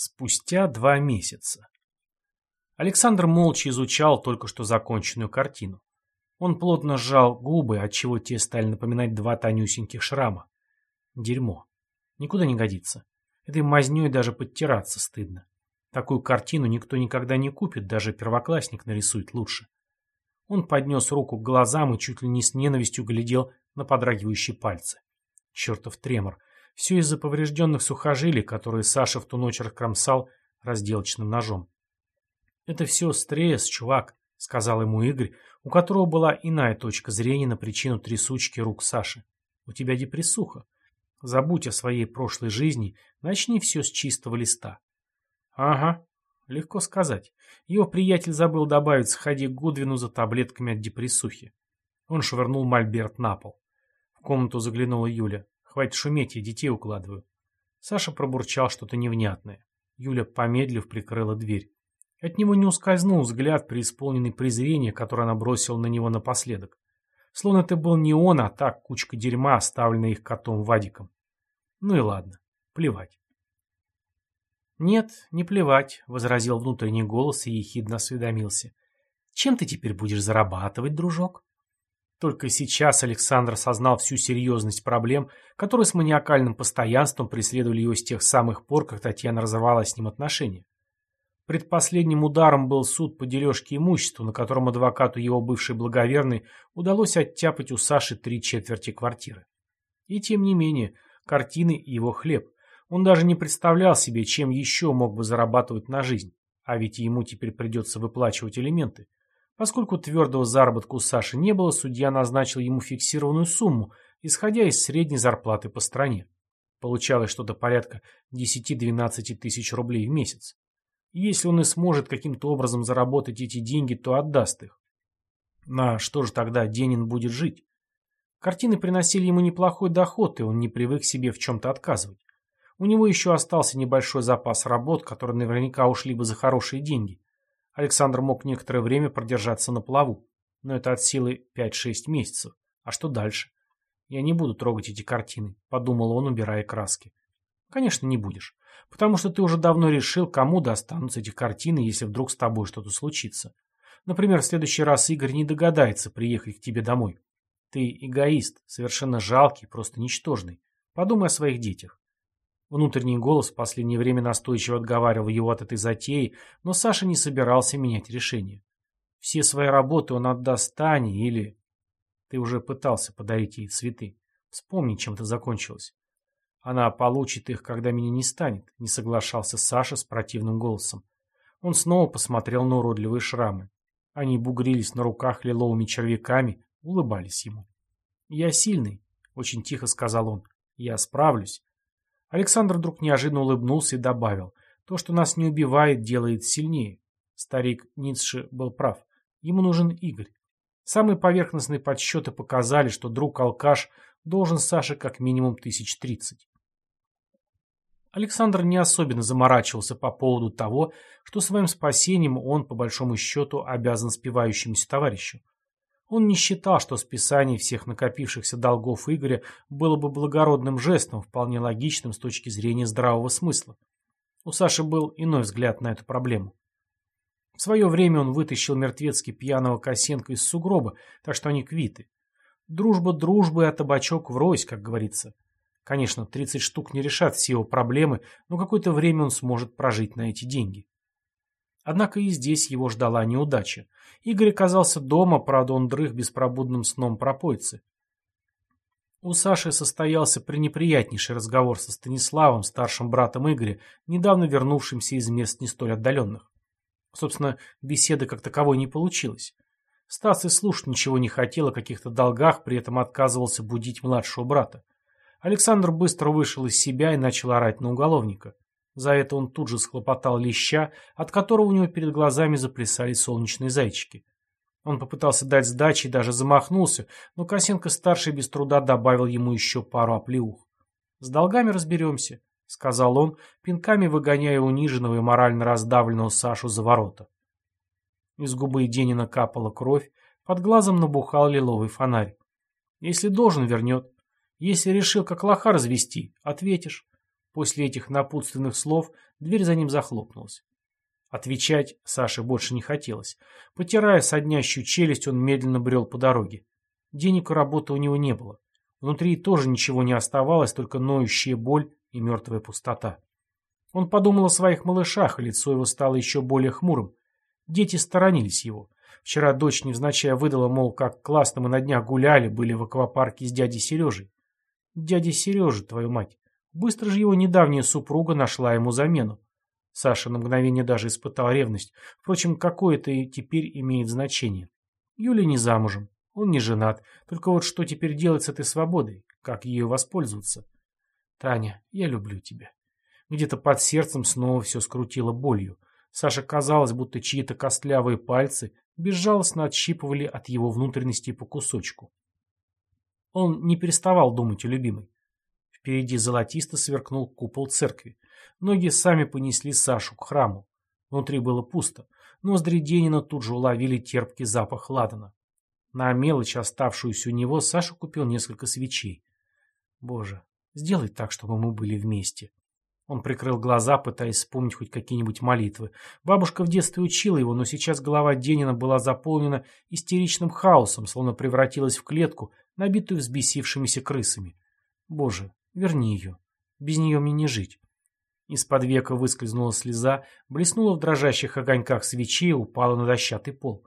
Спустя два месяца. Александр молча изучал только что законченную картину. Он плотно сжал губы, отчего те стали напоминать два тонюсеньких шрама. Дерьмо. Никуда не годится. Этой мазнёй даже подтираться стыдно. Такую картину никто никогда не купит, даже первоклассник нарисует лучше. Он поднес руку к глазам и чуть ли не с ненавистью глядел на подрагивающие пальцы. Чертов тремор. Все из-за поврежденных сухожилий, которые Саша в ту ночь раскромсал разделочным ножом. «Это все стресс, чувак», — сказал ему Игорь, у которого была иная точка зрения на причину трясучки рук Саши. «У тебя депрессуха. Забудь о своей прошлой жизни, начни все с чистого листа». «Ага», легко сказать. Его приятель забыл добавить «сходи к Гудвину за таблетками от депрессухи». Он швырнул мольберт на пол. В комнату заглянула Юля. Хватит шуметь, я детей укладываю. Саша пробурчал что-то невнятное. Юля, помедлив, прикрыла дверь. От него не ускользнул взгляд, преисполненный презрения, которое она бросила на него напоследок. Словно это был не он, а так кучка дерьма, оставленная их котом Вадиком. Ну и ладно, плевать. «Нет, не плевать», — возразил внутренний голос и ехидно осведомился. «Чем ты теперь будешь зарабатывать, дружок?» Только сейчас Александр осознал всю серьезность проблем, которые с маниакальным постоянством преследовали его с тех самых пор, как Татьяна разорвала с ним отношения. Предпоследним ударом был суд по дележке имущества, на котором адвокату его бывшей благоверной удалось оттяпать у Саши три четверти квартиры. И тем не менее, картины – его хлеб. Он даже не представлял себе, чем еще мог бы зарабатывать на жизнь, а ведь ему теперь придется выплачивать элементы. Поскольку твердого заработка у Саши не было, судья назначил ему фиксированную сумму, исходя из средней зарплаты по стране. Получалось что-то порядка 10-12 тысяч рублей в месяц. Если он и сможет каким-то образом заработать эти деньги, то отдаст их. На что же тогда Денин будет жить? Картины приносили ему неплохой доход, и он не привык себе в чем-то отказывать. У него еще остался небольшой запас работ, которые наверняка ушли бы за хорошие деньги. Александр мог некоторое время продержаться на плаву, но это от силы 5-6 месяцев. А что дальше? Я не буду трогать эти картины, подумал он, убирая краски. Конечно, не будешь, потому что ты уже давно решил, кому достанутся эти картины, если вдруг с тобой что-то случится. Например, в следующий раз Игорь не догадается приехать к тебе домой. Ты эгоист, совершенно жалкий, просто ничтожный. Подумай о своих детях. Внутренний голос в последнее время настойчиво отговаривал его от этой затеи, но Саша не собирался менять решение. Все свои работы он отдаст Тане или... Ты уже пытался подарить ей цветы. Вспомни, чем это закончилось. Она получит их, когда меня не станет, не соглашался Саша с противным голосом. Он снова посмотрел на уродливые шрамы. Они бугрились на руках лиловыми червяками, улыбались ему. «Я сильный», — очень тихо сказал он. «Я справлюсь. Александр вдруг неожиданно улыбнулся и добавил, то, что нас не убивает, делает сильнее. Старик Ницше был прав. Ему нужен Игорь. Самые поверхностные подсчеты показали, что друг-алкаш должен Саше как минимум тысяч тридцать. Александр не особенно заморачивался по поводу того, что своим спасением он, по большому счету, обязан спивающемуся товарищу. Он не считал, что списание всех накопившихся долгов Игоря было бы благородным жестом, вполне логичным с точки зрения здравого смысла. У Саши был иной взгляд на эту проблему. В свое время он вытащил мертвецки пьяного Косенко из сугроба, так что они квиты. Дружба дружбы, а табачок врозь, как говорится. Конечно, 30 штук не решат все его проблемы, но какое-то время он сможет прожить на эти деньги. Однако и здесь его ждала неудача. Игорь оказался дома, правда он дрых беспробудным сном пропойцы. У Саши состоялся пренеприятнейший разговор со Станиславом, старшим братом Игоря, недавно вернувшимся из мест не столь отдаленных. Собственно, беседы как таковой не получилось. Стас и слушать ничего не хотел о каких-то долгах, при этом отказывался будить младшего брата. Александр быстро вышел из себя и начал орать на уголовника. За это он тут же схлопотал леща, от которого у него перед глазами заплясали солнечные зайчики. Он попытался дать сдачи и даже замахнулся, но Косенко-старший без труда добавил ему еще пару оплеух. «С долгами разберемся», — сказал он, пинками выгоняя униженного и морально раздавленного Сашу за ворота. Из губы Денина капала кровь, под глазом набухал лиловый фонарь. «Если должен, вернет. Если решил как лоха развести, ответишь. После этих напутственных слов дверь за ним захлопнулась. Отвечать Саше больше не хотелось. Потирая соднящую челюсть, он медленно брел по дороге. Денег и работы у него не было. Внутри тоже ничего не оставалось, только ноющая боль и мертвая пустота. Он подумал о своих малышах, и лицо его стало еще более хмурым. Дети сторонились его. Вчера дочь невзначай выдала, мол, как классно мы на днях гуляли, были в аквапарке с дядей Сережей. Дядя Сережа, твою мать. Быстро же его недавняя супруга нашла ему замену. Саша на мгновение даже испытал ревность. Впрочем, какое это и теперь имеет значение. Юля не замужем, он не женат. Только вот что теперь делать с этой свободой? Как ею воспользоваться? Таня, я люблю тебя. Где-то под сердцем снова все скрутило болью. Саше казалось, будто чьи-то костлявые пальцы безжалостно отщипывали от его внутренности по кусочку. Он не переставал думать о любимой. Впереди золотисто сверкнул купол церкви. Ноги сами понесли Сашу к храму. Внутри было пусто. Ноздри Денина тут же уловили терпкий запах ладана. На мелочь, оставшуюся у него, Саша купил несколько свечей. Боже, сделай так, чтобы мы были вместе. Он прикрыл глаза, пытаясь вспомнить хоть какие-нибудь молитвы. Бабушка в детстве учила его, но сейчас голова Денина была заполнена истеричным хаосом, словно превратилась в клетку, набитую взбесившимися крысами. Боже, верни ее. Без нее мне не жить. Из-под века выскользнула слеза, блеснула в дрожащих огоньках свечи и упала на дощатый пол.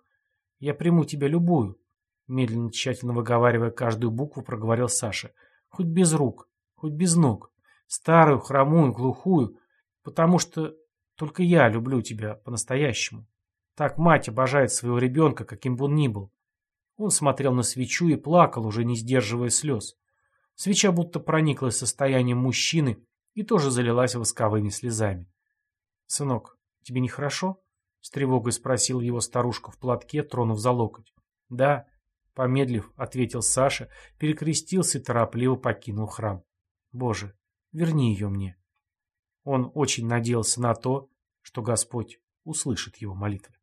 «Я приму тебя любую», — медленно, тщательно выговаривая каждую букву, проговорил Саша. «Хоть без рук, хоть без ног, старую, хромую, глухую, потому что только я люблю тебя по-настоящему. Так мать обожает своего ребенка, каким бы он ни был». Он смотрел на свечу и плакал, уже не сдерживая слез. Свеча будто прониклась состоянием мужчины, и тоже залилась восковыми слезами. «Сынок, тебе нехорошо?» — с тревогой спросил его старушка в платке, тронув за локоть. «Да», — помедлив, ответил Саша, перекрестился и торопливо покинул храм. «Боже, верни ее мне». Он очень надеялся на то, что Господь услышит его молитвы.